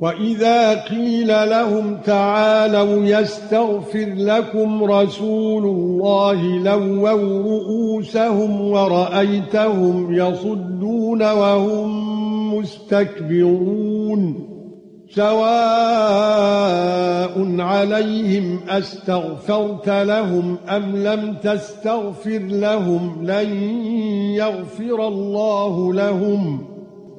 واذا قيل لهم تعالوا يستغفر لكم رسول الله لووا رؤوسهم ورأيتهم يصدون وهم مستكبرون سواء عليهم استغفرت لهم ام لم تستغفر لهم لن يغفر الله لهم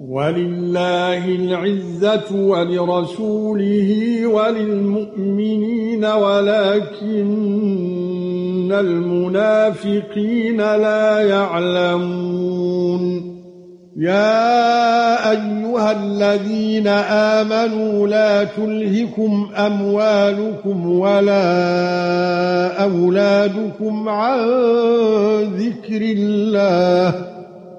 ولله العزة ولرسوله وللمؤمنين ولكن المنافقين لا يعلمون. يا أيها الذين آمنوا لا تلهكم أموالكم ولا أولادكم عن ذكر الله.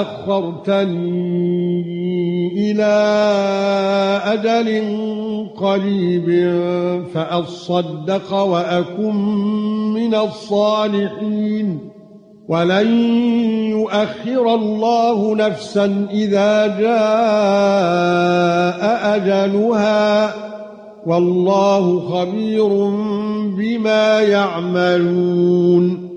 اخرتني إلى أجل قريب فأصدق وأكن من الصالحين. ولن يؤخر الله نفسا إذا جاء أجلها. والله خبير بما يعملون.